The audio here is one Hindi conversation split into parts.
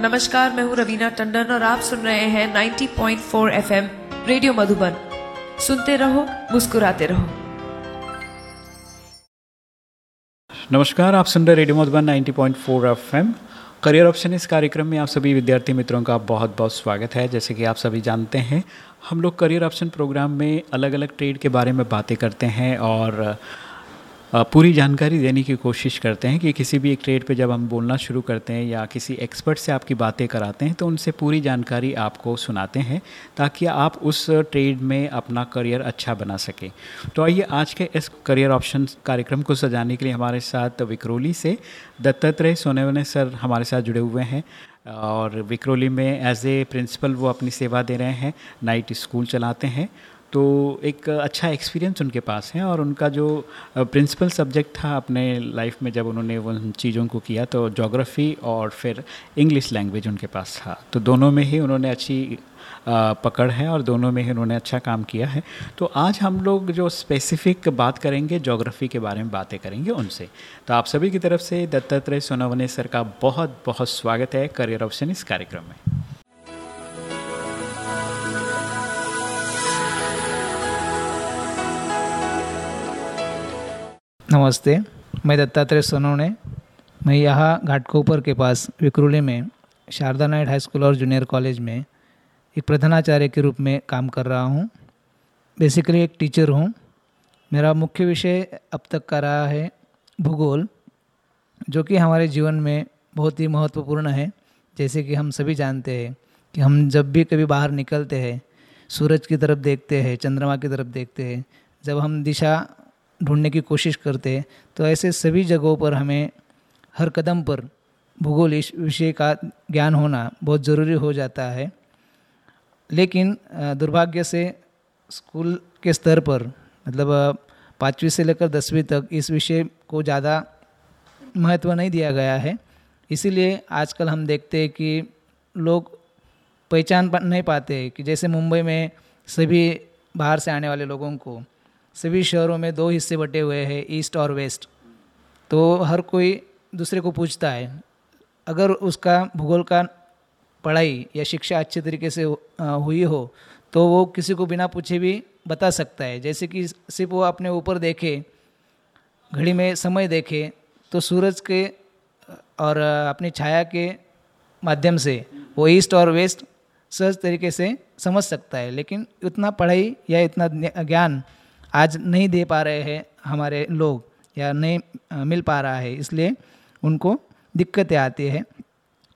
नमस्कार, मैं हूँ रवीना टंडन और आप सुन रहे हैं 90.4 एफएम रेडियो मधुबन। सुनते रहो, मुस्कुराते रहो। नमस्कार, आप सुन रहे radio Madhuban 90.4 FM. Career option इस कार्यक्रम में आप सभी विद्यार्थी मित्रों का बहुत बहुत स्वागत है। जैसे कि आप सभी जानते हैं, हम लोग करियर ऑप्शन प्रोग्राम में अलग अलग ट्रेड के बारे में बातें करते हैं और पूरी जानकारी देने की कोशिश करते हैं कि किसी भी एक ट्रेड पे जब हम बोलना शुरू करते हैं या किसी एक्सपर्ट से आपकी बातें कराते हैं तो उनसे पूरी जानकारी आपको सुनाते हैं ताकि आप उस ट्रेड में अपना करियर अच्छा बना सकें। तो आइए आज के इस करियर ऑप्शन कार्यक्रम को सजाने के लिए हमारे साथ विक्रोली से दत्तात्रेय सोनेवने सर हमारे साथ जुड़े हुए हैं। और विक्रोली में एज ए प्रिंसिपल वो अपनी सेवा दे रहे हैं नाइट स्कूल चलाते हैं। तो एक अच्छा एक्सपीरियंस उनके पास है और उनका जो प्रिंसिपल सब्जेक्ट था अपने लाइफ में जब उन्होंने उन चीज़ों को किया तो जोग्राफ़ी और फिर इंग्लिश लैंग्वेज उनके पास था। तो दोनों में ही उन्होंने अच्छी पकड़ है और दोनों में ही उन्होंने अच्छा काम किया है। तो आज हम लोग जो स्पेसिफिक बात करेंगे जोग्राफ़ी के बारे में बातें करेंगे उनसे। तो आप सभी की तरफ़ से दत्तात्रेय सोनावने सर का बहुत बहुत स्वागत है करियर ऑप्शन इस कार्यक्रम में। नमस्ते, मैं दत्तात्रेय सोनोने। मैं यहाँ घाटकोपर के पास विक्रोली में शारदा नाइट हाई स्कूल और जूनियर कॉलेज में एक प्रधानाचार्य के रूप में काम कर रहा हूँ। बेसिकली एक टीचर हूँ। मेरा मुख्य विषय अब तक का रहा है भूगोल, जो कि हमारे जीवन में बहुत ही महत्वपूर्ण है। जैसे कि हम सभी जानते हैं कि हम जब भी कभी बाहर निकलते हैं, सूरज की तरफ़ देखते हैं, चंद्रमा की तरफ़ देखते हैं, जब हम दिशा ढूँढने की कोशिश करते हैं तो ऐसे सभी जगहों पर हमें हर कदम पर भूगोल इस विषय का ज्ञान होना बहुत ज़रूरी हो जाता है। लेकिन दुर्भाग्य से स्कूल के स्तर पर मतलब पाँचवीं से लेकर दसवीं तक इस विषय को ज़्यादा महत्व नहीं दिया गया है। इसीलिए आजकल हम देखते हैं कि लोग पहचान नहीं पाते कि जैसे मुंबई में सभी बाहर से आने वाले लोगों को सभी शहरों में दो हिस्से बटे हुए हैं, ईस्ट और वेस्ट। तो हर कोई दूसरे को पूछता है, अगर उसका भूगोल का पढ़ाई या शिक्षा अच्छे तरीके से हुई हो तो वो किसी को बिना पूछे भी बता सकता है। जैसे कि सिर्फ़ वो अपने ऊपर देखे, घड़ी में समय देखे तो सूरज के, और अपनी छाया के माध्यम से वो ईस्ट और वेस्ट सहज तरीके से समझ सकता है। लेकिन उतना पढ़ाई या इतना ज्ञान आज नहीं दे पा रहे हैं हमारे लोग या नहीं मिल पा रहा है, इसलिए उनको दिक्कतें आती है।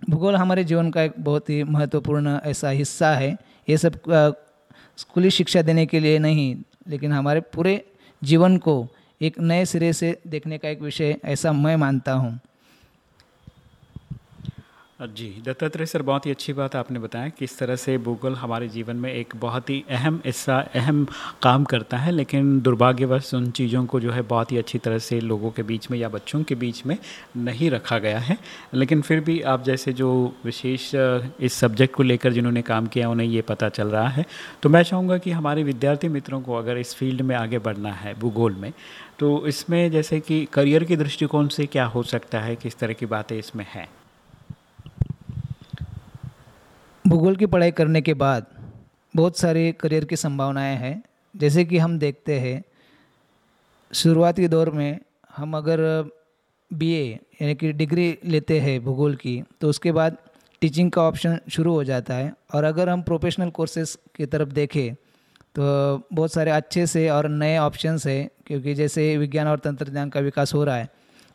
भूगोल हमारे जीवन का एक बहुत ही महत्वपूर्ण ऐसा हिस्सा है। ये सब स्कूली शिक्षा देने के लिए नहीं, लेकिन हमारे पूरे जीवन को एक नए सिरे से देखने का एक विषय ऐसा मैं मानता हूँ। जी, दत्तात्रेय सर, बहुत ही अच्छी बात आपने बताया किस तरह से भूगोल हमारे जीवन में एक बहुत ही अहम हिस्सा, अहम काम करता है, लेकिन दुर्भाग्यवश उन चीज़ों को जो है बहुत ही अच्छी तरह से लोगों के बीच में या बच्चों के बीच में नहीं रखा गया है। लेकिन फिर भी आप जैसे जो विशेष, इस सब्जेक्ट को लेकर जिन्होंने काम किया, उन्हें ये पता चल रहा है। तो मैं चाहूँगा कि हमारे विद्यार्थी मित्रों को अगर इस फ़ील्ड में आगे बढ़ना है, भूगोल में तो इसमें जैसे कि करियर के दृष्टिकोण से क्या हो सकता है, किस तरह की बातें इसमें हैं? भूगोल की पढ़ाई करने के बाद बहुत सारे करियर की संभावनाएँ हैं। जैसे कि हम देखते हैं, शुरुआती दौर में हम अगर बीए यानी कि डिग्री लेते हैं भूगोल की तो उसके बाद टीचिंग का ऑप्शन शुरू हो जाता है। और अगर हम प्रोफेशनल कोर्सेज की तरफ़ देखें तो बहुत सारे अच्छे से और नए ऑप्शंस है, क्योंकि जैसे विज्ञान और तंत्रज्ञान का विकास हो रहा है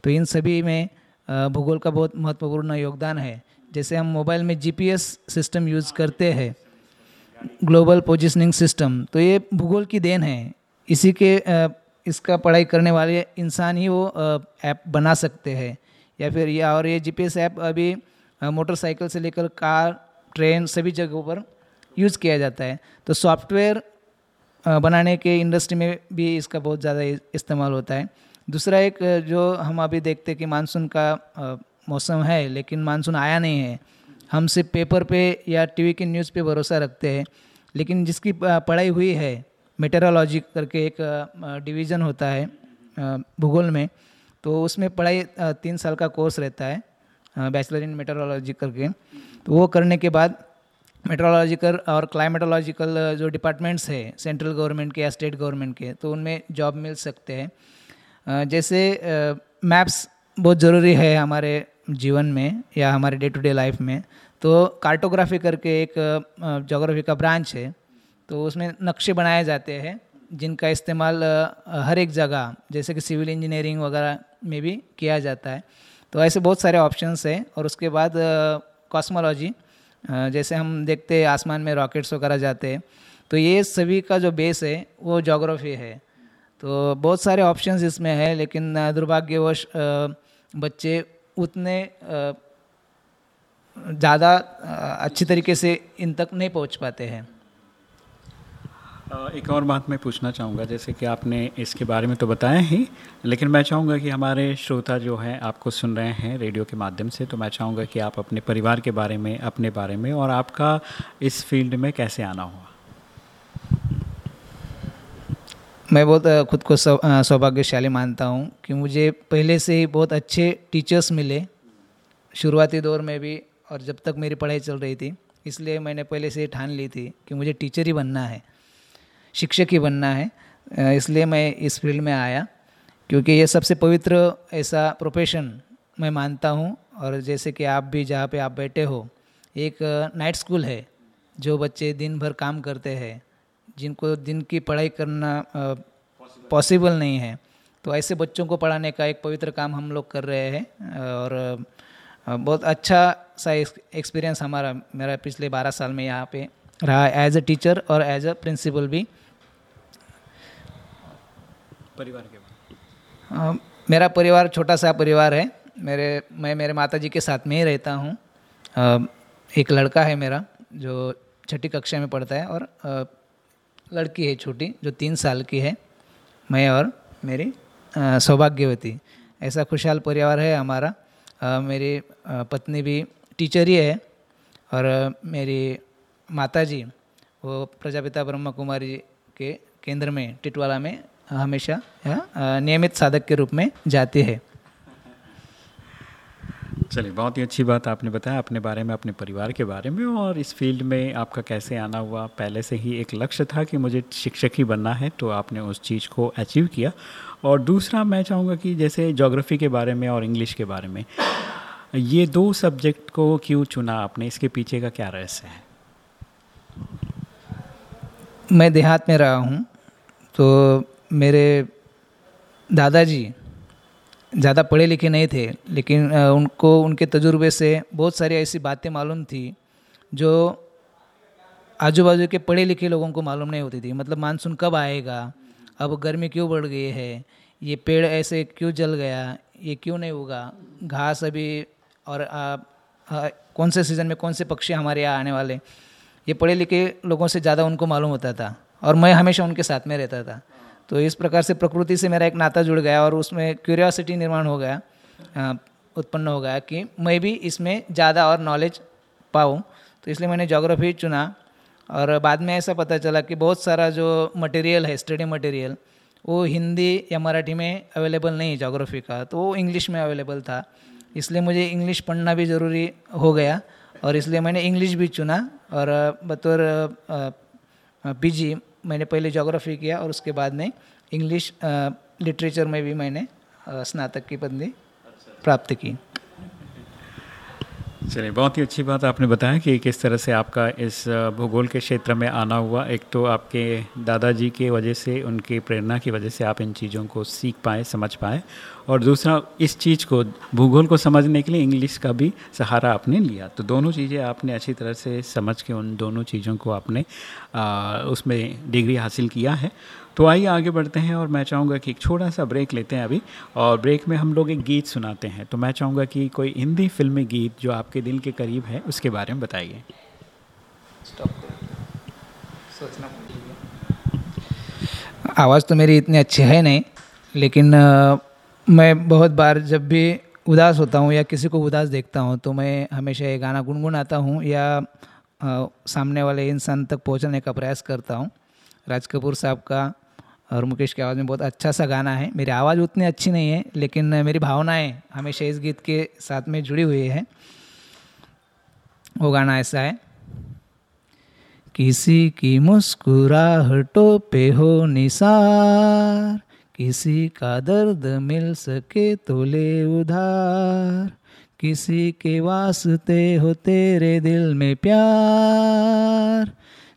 तो इन सभी में भूगोल का बहुत महत्वपूर्ण योगदान है। जैसे हम मोबाइल में जीपीएस सिस्टम यूज़ करते हैं ग्लोबल पोजिशनिंग सिस्टम तो ये भूगोल की देन है। इसी के इसका पढ़ाई करने वाले इंसान ही वो ऐप बना सकते हैं। या फिर या और ये जीपीएस ऐप अभी मोटरसाइकिल से लेकर कार ट्रेन सभी जगहों पर यूज़ किया जाता है। तो सॉफ्टवेयर बनाने के इंडस्ट्री में भी इसका बहुत ज़्यादा इस्तेमाल होता है। दूसरा एक जो हम अभी देखते हैं कि मानसून का मौसम है, लेकिन मानसून आया नहीं है। हम सिर्फ़ पेपर पे या टीवी के न्यूज़ पे भरोसा रखते हैं। लेकिन जिसकी पढ़ाई हुई है मेटेरोलॉजी करके एक डिवीज़न होता है भूगोल में तो उसमें पढ़ाई तीन साल का कोर्स रहता है बैचलर इन मेट्रोलॉजी करके। तो वो करने के बाद मेट्रोलॉजिकल और क्लाइमेटोलॉजिकल जो डिपार्टमेंट्स है सेंट्रल गवर्नमेंट के या स्टेट गवर्नमेंट के तो उनमें जॉब मिल सकते हैं। जैसे मैप्स बहुत ज़रूरी है हमारे जीवन में या हमारे डे टू डे लाइफ में तो कार्टोग्राफी करके एक जोग्राफी का ब्रांच है तो उसमें नक्शे बनाए जाते हैं, जिनका इस्तेमाल हर एक जगह, जैसे कि सिविल इंजीनियरिंग वगैरह में भी किया जाता है। तो ऐसे बहुत सारे ऑप्शंस हैं, और उसके बाद कॉस्मोलॉजी जैसे हम देखते हैं आसमान में रॉकेट्स वगैरह जाते हैं तो ये सभी का जो बेस है, वो जोग्राफी है। तो बहुत सारे ऑप्शंस इसमें है, लेकिन दुर्भाग्यवश बच्चे उतने ज़्यादा अच्छी तरीके से इन तक नहीं पहुँच पाते हैं। एक और बात मैं पूछना चाहूँगा, जैसे कि आपने इसके बारे में तो बताया ही, लेकिन मैं चाहूँगा कि हमारे श्रोता जो हैं, आपको सुन रहे हैं रेडियो के माध्यम से तो मैं चाहूँगा कि आप अपने परिवार के बारे में, अपने बारे में और आपका इस फ़ील्ड में कैसे आना हुआ। मैं बहुत खुद को सौभाग्यशाली मानता हूँ कि मुझे पहले से ही बहुत अच्छे टीचर्स मिले। शुरुआती दौर में भी और जब तक मेरी पढ़ाई चल रही थी, इसलिए मैंने पहले से ठान ली थी कि मुझे टीचर ही बनना है, शिक्षक ही बनना है। इसलिए मैं इस फ़ील्ड में आया क्योंकि ये सबसे पवित्र ऐसा प्रोफेशन मैं मानता हूँ। और जैसे कि आप भी जहाँ पे आप बैठे हो, एक नाइट स्कूल है, जो बच्चे दिन भर काम करते हैं। जिनको दिन की पढ़ाई करना पॉसिबल नहीं है। तो ऐसे बच्चों को पढ़ाने का एक पवित्र काम हम लोग कर रहे हैं और बहुत अच्छा सा एक्सपीरियंस हमारा मेरा पिछले बारह साल में यहाँ पे रहा एज अ टीचर और एज अ प्रिंसिपल भी। परिवार के अ, मेरा परिवार छोटा सा परिवार है। मेरे मैं मेरे माता जी के साथ में ही रहता हूँ। एक लड़का है मेरा जो छठी कक्षा में पढ़ता है और लड़की है छोटी, जो तीन साल की है, मैं और मेरी सौभाग्यवती। ऐसा खुशहाल परिवार है हमारा। मेरी पत्नी भी टीचर ही है और मेरी माता जी वो प्रजापिता ब्रह्मा कुमारी के केंद्र में, टिटवाला में हमेशा नियमित साधक के रूप में जाती है। चलिए, बहुत ही अच्छी बात आपने बताया, अपने बारे में, अपने परिवार के बारे में और इस फ़ील्ड में आपका कैसे आना हुआ। पहले से ही एक लक्ष्य था कि मुझे शिक्षक ही बनना है तो आपने उस चीज़ को अचीव किया। और दूसरा मैं चाहूँगा कि जैसे जोग्राफ़ी के बारे में और इंग्लिश के बारे में, ये दो सब्जेक्ट को क्यों चुना आपने? इसके पीछे का क्या रहस्य है? मैं देहात में रहा हूँ तो मेरे दादाजी ज़्यादा पढ़े लिखे नहीं थे लेकिन उनको उनके तजुर्बे से बहुत सारी ऐसी बातें मालूम थी जो आजू बाजू के पढ़े लिखे लोगों को मालूम नहीं होती थी। मतलब मानसून कब आएगा? अब गर्मी क्यों बढ़ गई है? ये पेड़ ऐसे क्यों जल गया? ये क्यों नहीं होगा? घास अभी और आ, आ, कौन से सीज़न में कौन से पक्षी हमारे यहाँ आने वाले? ये पढ़े लिखे लोगों से ज़्यादा उनको मालूम होता था और मैं हमेशा उनके साथ में रहता था। तो इस प्रकार से प्रकृति से मेरा एक नाता जुड़ गया और उसमें क्यूरियोसिटी निर्माण हो गया उत्पन्न हो गया कि मैं भी इसमें ज़्यादा और नॉलेज पाऊँ। तो इसलिए मैंने जोग्राफी चुना और बाद में ऐसा पता चला कि बहुत सारा जो मटेरियल है स्टडी मटेरियल वो हिंदी या मराठी में अवेलेबल नहीं है जोग्राफी का तो वो इंग्लिश में अवेलेबल था। इसलिए मुझे इंग्लिश पढ़ना भी ज़रूरी हो गया और इसलिए मैंने इंग्लिश भी चुना और बतौर पीजी मैंने पहले जोग्राफी किया और उसके बाद में इंग्लिश लिटरेचर में भी मैंने स्नातक की पदवी प्राप्त की। चलिए बहुत ही अच्छी बात आपने बताया कि किस तरह से आपका इस भूगोल के क्षेत्र में आना हुआ। एक तो आपके दादाजी के वजह से उनकी प्रेरणा की वजह से आप इन चीज़ों को सीख पाए समझ पाए। और दूसरा इस चीज़ को भूगोल को समझने के लिए इंग्लिश का भी सहारा आपने लिया। तो दोनों चीज़ें आपने अच्छी तरह से समझ के उन दोनों चीज़ों को आपने आ, उसमें डिग्री हासिल किया है। तो आइए आगे बढ़ते हैं और मैं चाहूँगा कि एक छोटा सा ब्रेक लेते हैं अभी। और ब्रेक में हम लोग एक गीत सुनाते हैं। तो मैं चाहूँगा कि कोई हिंदी फिल्मी गीत जो आपके दिल के करीब है उसके बारे में बताइए। आवाज़ तो मेरी इतनी अच्छी है नहीं लेकिन अ, मैं बहुत बार जब भी उदास होता हूँ या किसी को उदास देखता हूँ तो मैं हमेशा ये गाना गुनगुनाता हूँ या अ, सामने वाले इंसान तक पहुँचने का प्रयास करता हूँ। राज कपूर साहब का और मुकेश की आवाज़ में बहुत अच्छा सा गाना है। मेरी आवाज़ उतनी अच्छी नहीं है, लेकिन मेरी भावनाएँ हमेशा इस गीत के साथ में जुड़ी हुई है। वो गाना ऐसा है, किसी की मुस्कुराहटों पे हो निसार, किसी का दर्द मिल सके तो ले उधार, किसी के वास्ते हो तेरे दिल में प्यार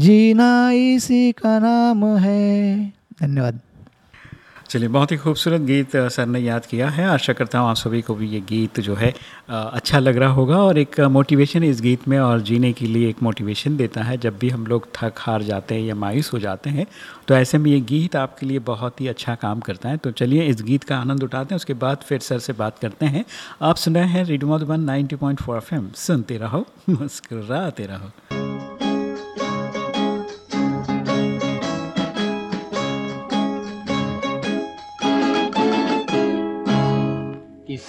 जीना इसी का नाम है। धन्यवाद। चलिए, बहुत ही खूबसूरत गीत सर ने याद किया है। आशा करता हूँ आप सभी को भी ये गीत जो है अच्छा लग रहा होगा और एक मोटिवेशन इस गीत में और जीने के लिए एक मोटिवेशन देता है। जब भी हम लोग थक हार जाते हैं या मायूस हो जाते हैं तो ऐसे में ये गीत आपके लिए बहुत ही अच्छा काम करता है। तो चलिए, इस गीत का आनंद उठाते हैं, उसके बाद फिर सर से बात करते हैं। आप सुन हैं रेडियो मधुबन नाइनटी पॉइंट सुनते रहो, मुस्कुराते रहो।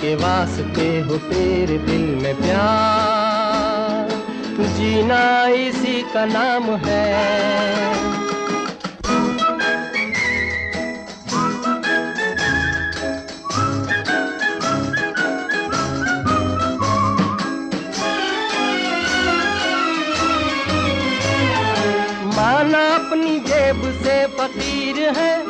के वास्ते हो तेरे दिल में प्यार। जीना इसी का नाम है। माना अपनी जेब से फकीर है।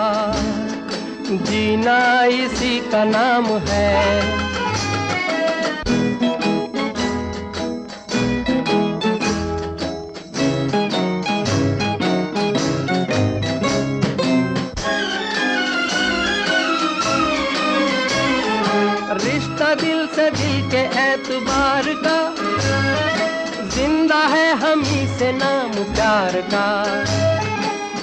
जीना इसी का नाम है। रिश्ता दिल से दिल के एतबार का, ज़िंदा है हम ही से नाम प्यार का।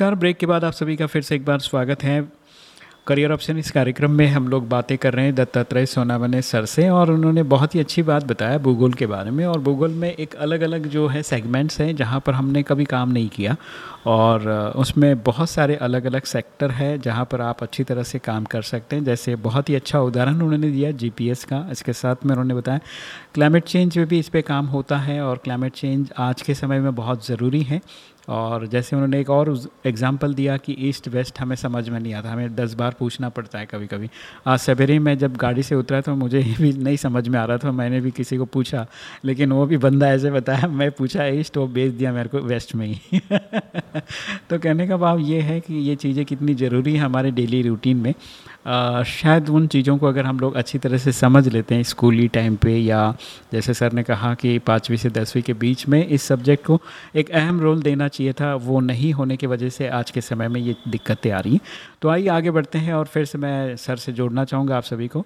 नमस्कार। ब्रेक के बाद आप सभी का फिर से एक बार स्वागत है। करियर ऑप्शन इस कार्यक्रम में हम लोग बातें कर रहे हैं दत्तात्रेय सोनावने सर से और उन्होंने बहुत ही अच्छी बात बताया भूगोल के बारे में और भूगोल में एक अलग अलग जो है सेगमेंट्स हैं जहाँ पर हमने कभी काम नहीं किया और उसमें बहुत सारे अलग अलग सेक्टर है जहाँ पर आप अच्छी तरह से काम कर सकते हैं। जैसे बहुत ही अच्छा उदाहरण उन्होंने दिया जीपीएस का। इसके साथ में उन्होंने बताया क्लाइमेट चेंज में भी इस पर काम होता है और क्लाइमेट चेंज आज के समय में बहुत ज़रूरी है। और जैसे उन्होंने एक और एग्जांपल दिया कि ईस्ट वेस्ट हमें समझ में नहीं आता, हमें दस बार पूछना पड़ता है कभी कभी आज सवेरे में जब गाड़ी से उतरा तो मुझे भी नहीं समझ में आ रहा था, मैंने भी किसी को पूछा, लेकिन वो भी बंदा ऐसे बताया, मैं पूछा ईस्ट वो भेज दिया मेरे को वेस्ट में ही। तो कहने का भाव ये है कि ये चीज़ें कितनी ज़रूरी है हमारे डेली रूटीन में। आ, शायद उन चीज़ों को अगर हम लोग अच्छी तरह से समझ लेते हैं स्कूली टाइम पे या जैसे सर ने कहा कि पाँचवीं से दसवीं के बीच में इस सब्जेक्ट को एक अहम रोल देना चाहिए था वो नहीं होने की वजह से आज के समय में ये दिक्कतें आ रही तो आइए आगे बढ़ते हैं और फिर से मैं सर से जोड़ना चाहूँगा आप सभी को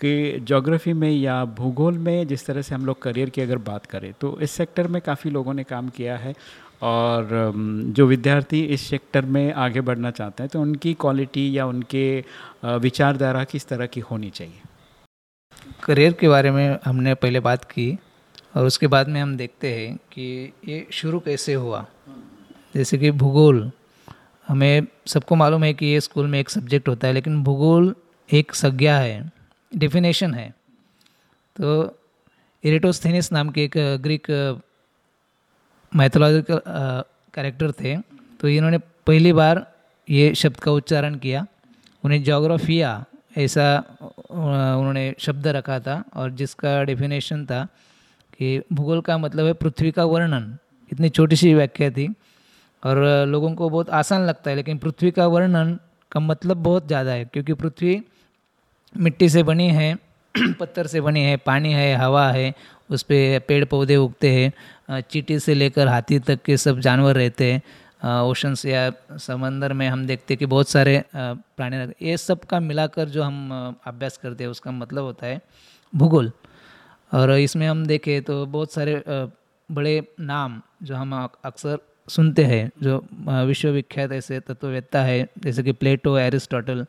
कि जोग्राफ़ी में या भूगोल में जिस तरह से हम लोग करियर की अगर बात करें तो इस सेक्टर में काफ़ी लोगों ने काम किया है और जो विद्यार्थी इस सेक्टर में आगे बढ़ना चाहते हैं तो उनकी क्वालिटी या उनके विचारधारा किस तरह की होनी चाहिए? करियर के बारे में हमने पहले बात की और उसके बाद में हम देखते हैं कि ये शुरू कैसे हुआ। जैसे कि भूगोल, हमें सबको मालूम है कि ये स्कूल में एक सब्जेक्ट होता है, लेकिन भूगोल एक संज्ञा है डिफिनेशन है। तो इरेटोस्थेनिस नाम के एक ग्रीक मैथोलॉजिकल कैरेक्टर थे तो इन्होंने पहली बार ये शब्द का उच्चारण किया। उन्हें जोग्राफिया ऐसा उन्होंने शब्द रखा था और जिसका डेफिनेशन था कि भूगोल का मतलब है पृथ्वी का वर्णन। इतनी छोटी सी व्याख्या थी और लोगों को बहुत आसान लगता है, लेकिन पृथ्वी का वर्णन का मतलब बहुत ज़्यादा है, क्योंकि पृथ्वी मिट्टी से बनी है, पत्थर से बनी है, पानी है, हवा है, उस पर पेड़ पौधे उगते हैं चीटी से लेकर हाथी तक के सब जानवर रहते हैं। ओशंस या समंदर में हम देखते हैं कि बहुत सारे प्राणी रहते ये सब का मिलाकर जो हम अभ्यास करते हैं, उसका मतलब होता है भूगोल। और इसमें हम देखें तो बहुत सारे बड़े नाम जो हम अक्सर सुनते हैं, जो विश्वविख्यात ऐसे तत्ववेत्ता है, जैसे कि प्लेटो, एरिस्टोटल,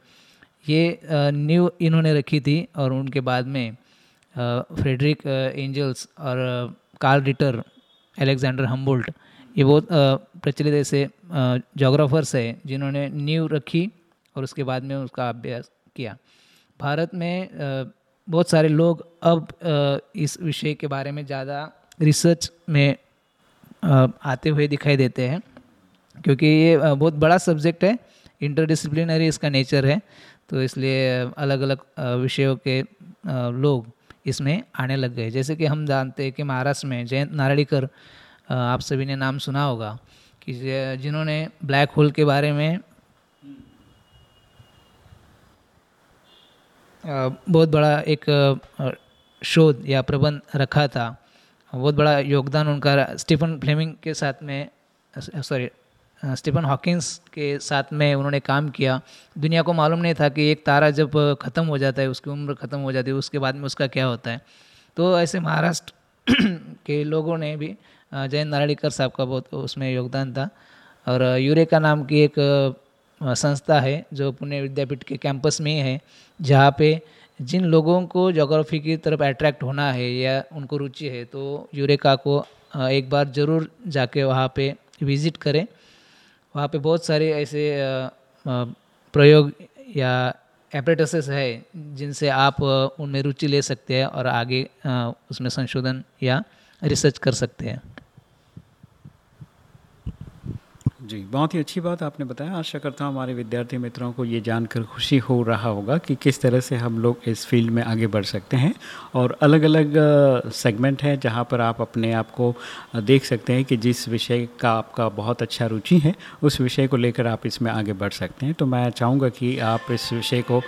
ये न्यू इन्होंने रखी थी और उनके बाद में फ्रेडरिक एंजल्स और कार्ल रिटर एलेक्जेंडर हम्बोल्ट ये बहुत प्रचलित ऐसे जोग्राफर्स है जिन्होंने नींव रखी और उसके बाद में उसका अभ्यास किया। भारत में बहुत सारे लोग अब इस विषय के बारे में ज़्यादा रिसर्च में आते हुए दिखाई देते हैं क्योंकि ये बहुत बड़ा सब्जेक्ट है इंटरडिसिप्लिनरी इसका नेचर है तो इसलिए अलग अलग विषयों के लोग इसमें आने लग गए। जैसे कि हम जानते हैं कि महाराष्ट्र में जयंत नारायणकर आप सभी ने नाम सुना होगा कि जिन्होंने ब्लैक होल के बारे में बहुत बड़ा एक शोध या प्रबंध रखा था। बहुत बड़ा योगदान उनका स्टीफन फ्लेमिंग के साथ में सॉरी स्टीफन हॉकिंस के साथ में उन्होंने काम किया। दुनिया को मालूम नहीं था कि एक तारा जब ख़त्म हो जाता है, उसकी उम्र ख़त्म हो जाती है, उसके बाद में उसका क्या होता है। तो ऐसे महाराष्ट्र के लोगों ने भी जयंत नारायणकर साहब का बहुत उसमें योगदान था। और यूरेका नाम की एक संस्था है, जो पुणे विद्यापीठ के कैंपस में है जहाँ पे जिन लोगों को जोग्राफी की तरफ़ अट्रैक्ट होना है या उनको रुचि है तो यूरेका को एक बार ज़रूर जाके वहाँ पे विज़िट करें। वहाँ पे बहुत सारे ऐसे प्रयोग या एपरेटसेस है, जिनसे आप उनमें रुचि ले सकते हैं और आगे उसमें संशोधन या रिसर्च कर सकते हैं। जी, बहुत ही अच्छी बात आपने बताया। आशा करता हूँ हमारे विद्यार्थी मित्रों को ये जानकर खुशी हो रहा होगा कि किस तरह से हम लोग इस फ़ील्ड में आगे बढ़ सकते हैं और अलग अलग सेगमेंट है जहाँ पर आप अपने आप को देख सकते हैं कि जिस विषय का आपका बहुत अच्छा रुचि है, उस विषय को लेकर आप इसमें आगे बढ़ सकते हैं। तो मैं चाहूँगा कि आप इस विषय को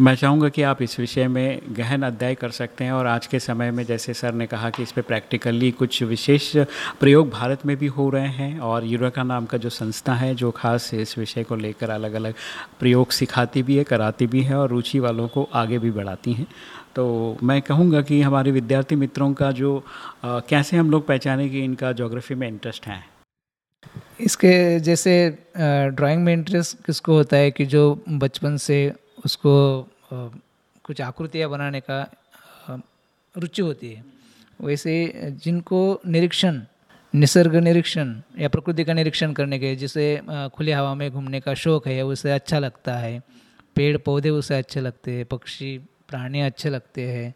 मैं चाहूँगा कि आप इस विषय में गहन अध्यय कर सकते हैं और आज के समय में जैसे सर ने कहा कि इस पर प्रैक्टिकली कुछ विशेष प्रयोग भारत में भी हो रहे हैं और यूरोका नाम का जो संस्था है जो खास इस विषय को लेकर अलग अलग प्रयोग सिखाती भी है कराती भी है और रुचि वालों को आगे भी बढ़ाती हैं। तो मैं कहूँगा कि हमारे विद्यार्थी मित्रों का जो आ, कैसे हम लोग पहचाने कि इनका जोग्राफी में इंटरेस्ट है? इसके जैसे ड्राइंग में इंटरेस्ट किसको होता है कि जो बचपन से उसको कुछ आकृतियाँ बनाने का रुचि होती है। वैसे जिनको निरीक्षण, निसर्ग निरीक्षण या प्रकृति का निरीक्षण करने के जिसे खुली हवा में घूमने का शौक है उसे अच्छा लगता है, पेड़ पौधे उसे अच्छे लगते हैं, पक्षी प्राणी अच्छे लगते हैं,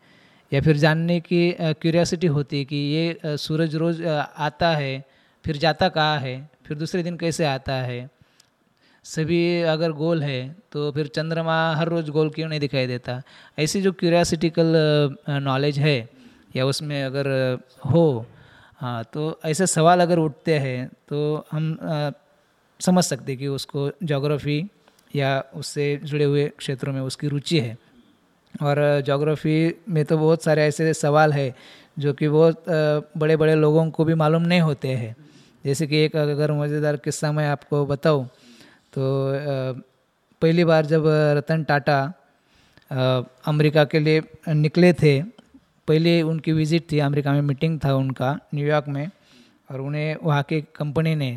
या फिर जानने की क्यूरियासिटी होती है कि ये सूरज रोज़ आता है, फिर जाता कहाँ है, फिर दूसरे दिन कैसे आता है सभी अगर गोल है तो फिर चंद्रमा हर रोज़ गोल क्यों नहीं दिखाई देता? ऐसी जो क्यूरियासिटिकल नॉलेज है या उसमें अगर हो हाँ तो ऐसे सवाल अगर उठते हैं तो हम आ, समझ सकते कि उसको जोग्राफ़ी या उससे जुड़े हुए क्षेत्रों में उसकी रुचि है। और जोग्राफ़ी में तो बहुत सारे ऐसे सवाल है जो कि बहुत बड़े बड़े लोगों को भी मालूम नहीं होते हैं। जैसे कि एक अगर मज़ेदार किस्सा मैं आपको बताऊँ तो पहली बार जब रतन टाटा अमेरिका के लिए निकले थे, पहले उनकी विज़िट थी, अमेरिका में मीटिंग था उनका न्यूयॉर्क में, और उन्हें वहाँ की कंपनी ने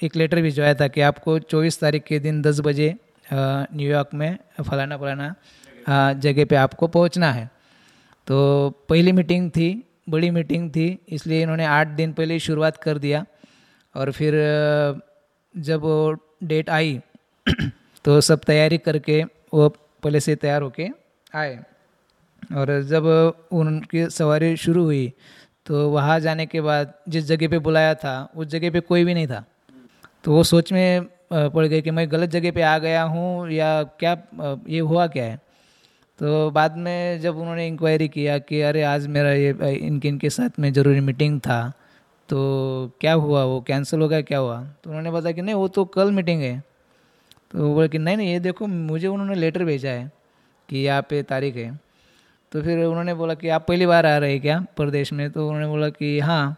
एक लेटर भिजवाया था कि आपको 24 तारीख के दिन 10 बजे न्यूयॉर्क में फलाना फलाना जगह पे आपको पहुँचना है। तो पहली मीटिंग थी, बड़ी मीटिंग थी, इसलिए इन्होंने आठ दिन पहले शुरुआत कर दिया, और फिर जब वो डेट आई तो सब तैयारी करके वो पहले से तैयार होके आए। और जब उनकी सवारी शुरू हुई तो वहाँ जाने के बाद जिस जगह पे बुलाया था, उस जगह पे कोई भी नहीं था। तो वो सोच में पड़ गए कि मैं गलत जगह पे आ गया हूँ या क्या ये हुआ क्या है? तो बाद में जब उन्होंने इंक्वायरी किया कि अरे आज मेरा ये, इनके इनके साथ में ज़रूरी मीटिंग था तो क्या हुआ? वो कैंसिल हो गया, क्या हुआ? तो उन्होंने बताया कि नहीं, वो तो कल मीटिंग है। तो वो बोले कि नहीं नहीं, ये देखो, मुझे उन्होंने लेटर भेजा है कि यहाँ पे तारीख है। तो फिर उन्होंने बोला कि आप पहली बार आ रहे हैं क्या प्रदेश में? तो उन्होंने बोला कि हाँ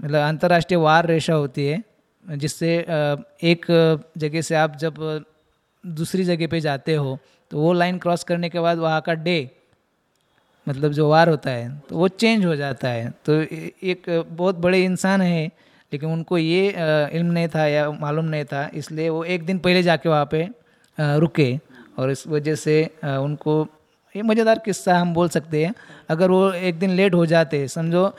मतलब अंतर्राष्ट्रीय वार रेशा होती है, जिससे एक जगह से आप जब दूसरी जगह पे जाते हो तो वो लाइन क्रॉस करने के बाद वहाँ का डे मतलब जो वार होता है तो वो चेंज हो जाता है। तो एक बहुत बड़े इंसान है, लेकिन उनको ये इल्म नहीं था या मालूम नहीं था, इसलिए वो एक दिन पहले जाके वहाँ पे रुके और इस वजह से उनको ये मज़ेदार किस्सा हम बोल सकते हैं। अगर वो एक दिन लेट हो जाते, समझो,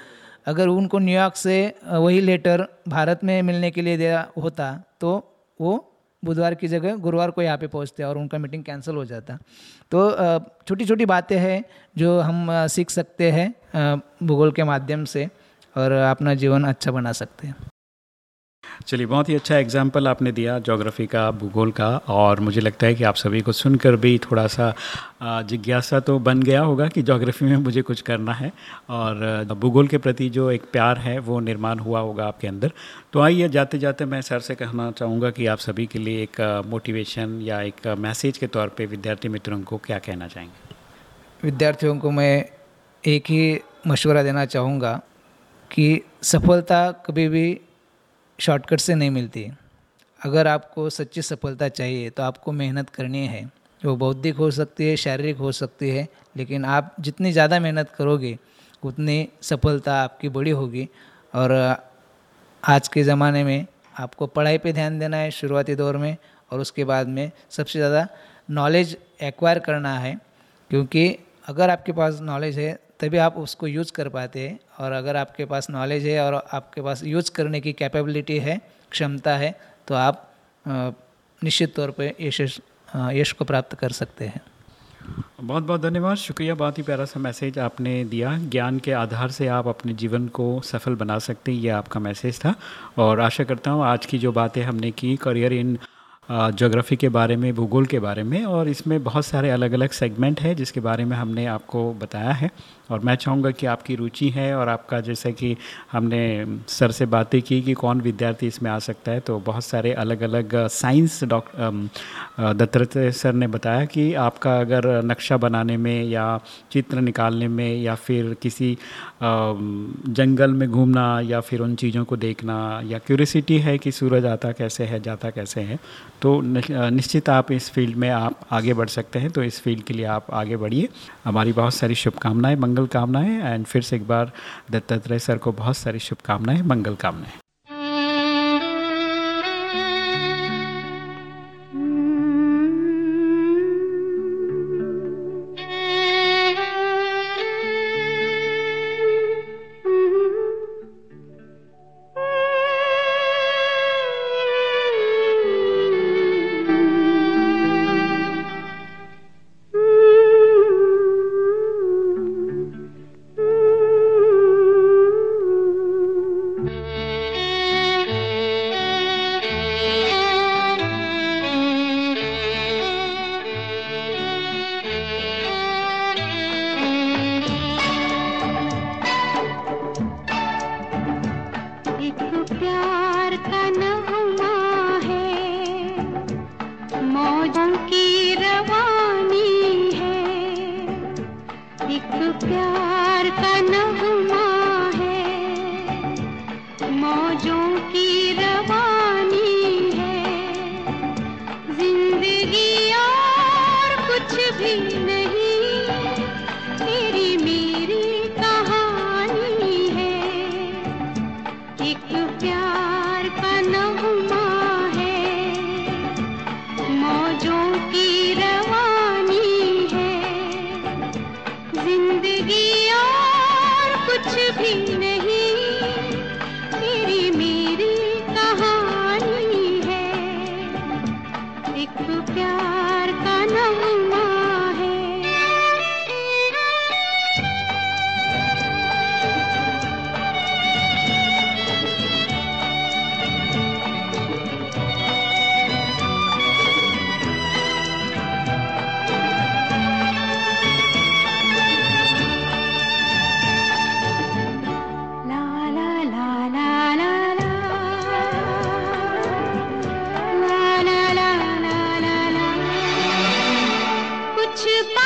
अगर उनको न्यूयॉर्क से वही लेटर भारत में मिलने के लिए दिया होता तो वो बुधवार की जगह गुरुवार को यहाँ पे पहुँचते और उनका मीटिंग कैंसिल हो जाता तो छोटी छोटी बातें हैं जो हम सीख सकते हैं भूगोल के माध्यम से और अपना जीवन अच्छा बना सकते हैं। चलिए, बहुत ही अच्छा एग्ज़ाम्पल आपने दिया जोग्राफ़ी का, भूगोल का, और मुझे लगता है कि आप सभी को सुनकर भी थोड़ा सा जिज्ञासा तो बन गया होगा कि जोग्राफ़ी में मुझे कुछ करना है, और भूगोल के प्रति जो एक प्यार है, वो निर्माण हुआ होगा आपके अंदर। तो आइए जाते जाते मैं सर से कहना चाहूँगा कि आप सभी के लिए एक मोटिवेशन या एक मैसेज के तौर पर विद्यार्थी मित्रों को क्या कहना चाहेंगे? विद्यार्थियों को मैं एक ही मशवरा देना चाहूँगा कि सफलता कभी भी शॉर्टकट से नहीं मिलती। अगर आपको सच्ची सफलता चाहिए तो आपको मेहनत करनी है। वो बौद्धिक हो सकती है, शारीरिक हो सकती है, लेकिन आप जितनी ज़्यादा मेहनत करोगे, उतनी सफलता आपकी बड़ी होगी। और आज के ज़माने में आपको पढ़ाई पे ध्यान देना है शुरुआती दौर में, और उसके बाद में सबसे ज़्यादा नॉलेज एक्वायर करना है। क्योंकि अगर आपके पास नॉलेज है तभी आप उसको यूज़ कर पाते हैं। और अगर आपके पास नॉलेज है और आपके पास यूज़ करने की कैपेबिलिटी है, क्षमता है तो आप निश्चित तौर पर यश यश को प्राप्त कर सकते हैं। बहुत बहुत धन्यवाद। शुक्रिया, बहुत ही प्यारा सा मैसेज आपने दिया। ज्ञान के आधार से आप अपने जीवन को सफल बना सकते हैं, ये आपका मैसेज था। और आशा करता हूँ आज की जो बातें हमने की, करियर इन जोग्राफ़ी के बारे में, भूगोल के बारे में, और इसमें बहुत सारे अलग अलग सेगमेंट है, जिसके बारे में हमने आपको बताया है। और मैं चाहूँगा कि आपकी रुचि है और आपका जैसे कि हमने सर से बातें की कि कौन विद्यार्थी इसमें आ सकता है तो बहुत सारे अलग अलग साइंस डॉक्टर दत्तात्रेय सर ने बताया कि आपका अगर नक्शा बनाने में या चित्र निकालने में या फिर किसी जंगल में घूमना या फिर उन चीज़ों को देखना या क्यूरियसिटी है कि सूरज आता कैसे है, जाता कैसे है तो निश्चित आप इस फ़ील्ड में आप आगे बढ़ सकते हैं तो इस फ़ील्ड के लिए आप आगे बढ़िए। हमारी बहुत सारी शुभकामनाएँ, मंगल कामनाएँ एंड फिर से एक बार दत्तात्रेय सर को बहुत सारी शुभकामनाएँ मंगल कामनाएँ। कुछ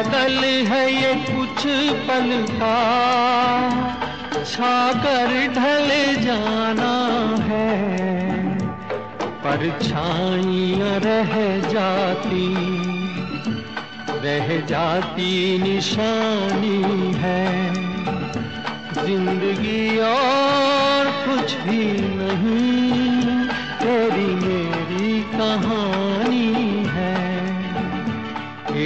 बादल है ये कुछ पल का छाकर ढल जाना है परछाइयाँ रह जाती। रह जाती निशानी है। ज़िंदगी और कुछ भी नहीं, तेरी मेरी कहानी।